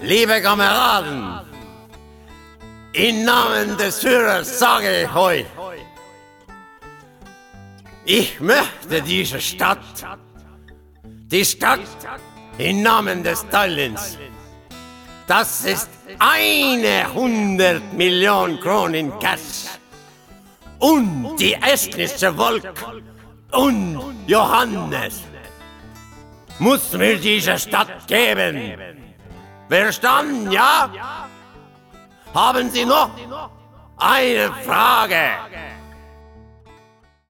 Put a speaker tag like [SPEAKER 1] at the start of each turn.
[SPEAKER 1] Liebe Kameraden, im Namen des Führers sage ich euch, ich möchte diese Stadt, die Stadt im Namen des Tallinns, das ist eine hundert Millionen Kronen Cash. Und die estnische Volk und Johannes muss mir diese Stadt geben. Verstanden, ja? Haben Sie noch eine Frage?